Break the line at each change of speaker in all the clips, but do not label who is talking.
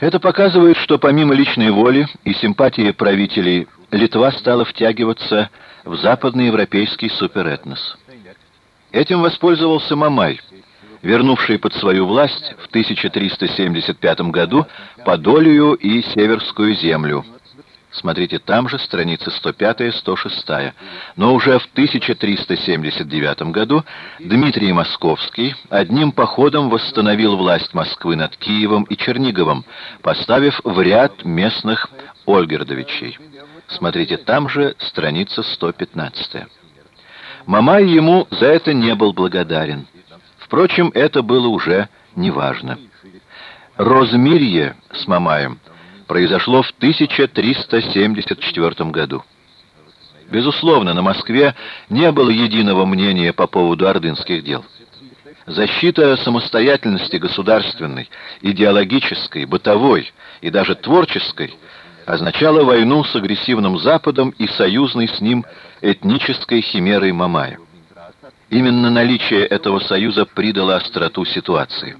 Это показывает, что помимо личной воли и симпатии правителей, Литва стала втягиваться в западноевропейский суперэтнос. Этим воспользовался Мамай, вернувший под свою власть в 1375 году Подолию и Северскую землю. Смотрите, там же страницы 105-106. Но уже в 1379 году Дмитрий Московский одним походом восстановил власть Москвы над Киевом и Черниговым, поставив в ряд местных Ольгердовичей. Смотрите, там же страница 115. Мамай ему за это не был благодарен. Впрочем, это было уже неважно. Розмирье с Мамаем произошло в 1374 году. Безусловно, на Москве не было единого мнения по поводу ордынских дел. Защита самостоятельности государственной, идеологической, бытовой и даже творческой означала войну с агрессивным Западом и союзной с ним этнической химерой Мамая. Именно наличие этого союза придало остроту ситуации.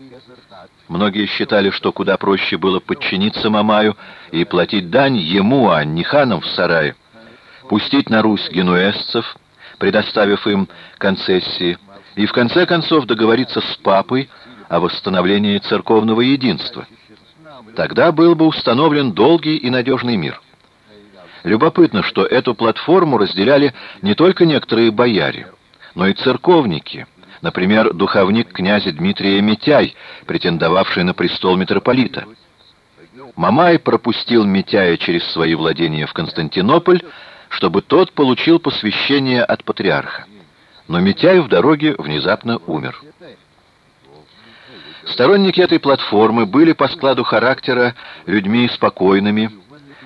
Многие считали, что куда проще было подчиниться Мамаю и платить дань ему, а не ханам в сарае, пустить на Русь генуэзцев, предоставив им концессии, и в конце концов договориться с папой о восстановлении церковного единства. Тогда был бы установлен долгий и надежный мир. Любопытно, что эту платформу разделяли не только некоторые бояре, но и церковники – Например, духовник князя Дмитрия Митяй, претендовавший на престол митрополита. Мамай пропустил Митяя через свои владения в Константинополь, чтобы тот получил посвящение от патриарха. Но Митяй в дороге внезапно умер. Сторонники этой платформы были по складу характера людьми спокойными,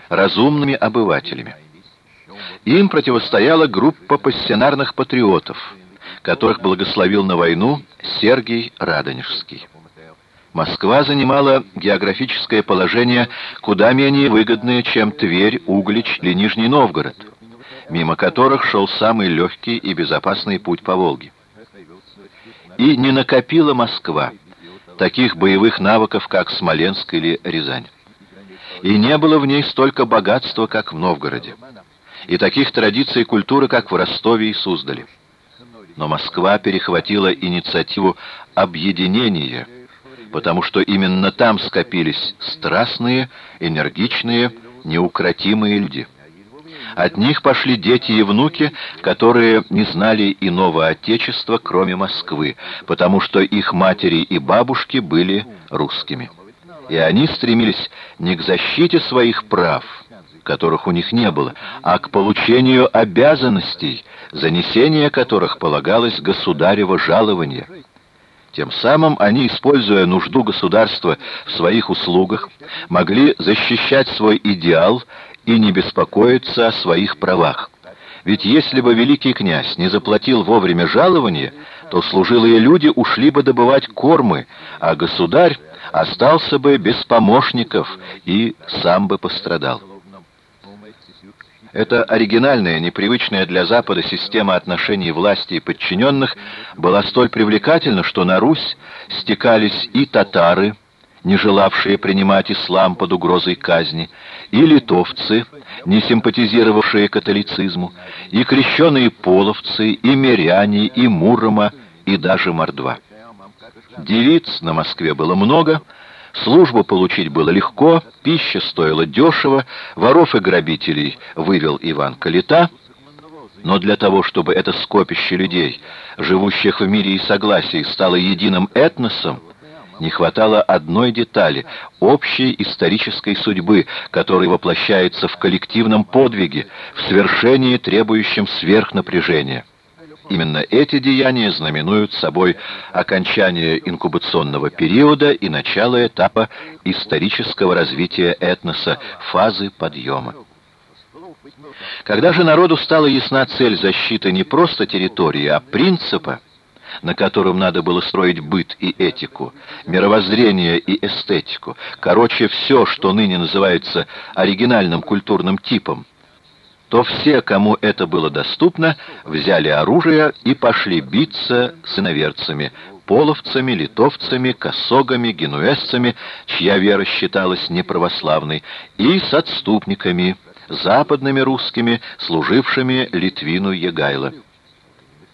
разумными обывателями. Им противостояла группа пассионарных патриотов – которых благословил на войну Сергий Радонежский. Москва занимала географическое положение куда менее выгодное, чем Тверь, Углич или Нижний Новгород, мимо которых шел самый легкий и безопасный путь по Волге. И не накопила Москва таких боевых навыков, как Смоленск или Рязань. И не было в ней столько богатства, как в Новгороде, и таких традиций культуры, как в Ростове и Суздале но Москва перехватила инициативу объединения, потому что именно там скопились страстные, энергичные, неукротимые люди. От них пошли дети и внуки, которые не знали иного отечества, кроме Москвы, потому что их матери и бабушки были русскими. И они стремились не к защите своих прав, которых у них не было, а к получению обязанностей, занесение которых полагалось государево жалование. Тем самым они, используя нужду государства в своих услугах, могли защищать свой идеал и не беспокоиться о своих правах. Ведь если бы великий князь не заплатил вовремя жалование, то служилые люди ушли бы добывать кормы, а государь остался бы без помощников и сам бы пострадал. Эта оригинальная, непривычная для Запада система отношений власти и подчиненных была столь привлекательна, что на Русь стекались и татары, не желавшие принимать ислам под угрозой казни, и литовцы, не симпатизировавшие католицизму, и крещеные половцы, и миряне, и Мурома, и даже Мордва. Девиц на Москве было много, Службу получить было легко, пища стоила дешево, воров и грабителей вывел Иван Калита, но для того, чтобы это скопище людей, живущих в мире и согласии, стало единым этносом, не хватало одной детали — общей исторической судьбы, которая воплощается в коллективном подвиге, в свершении, требующем сверхнапряжения. Именно эти деяния знаменуют собой окончание инкубационного периода и начало этапа исторического развития этноса, фазы подъема. Когда же народу стала ясна цель защиты не просто территории, а принципа, на котором надо было строить быт и этику, мировоззрение и эстетику, короче, все, что ныне называется оригинальным культурным типом, то все, кому это было доступно, взяли оружие и пошли биться с иноверцами, половцами, литовцами, косогами, генуэзцами, чья вера считалась неправославной, и с отступниками, западными русскими, служившими Литвину Егайло.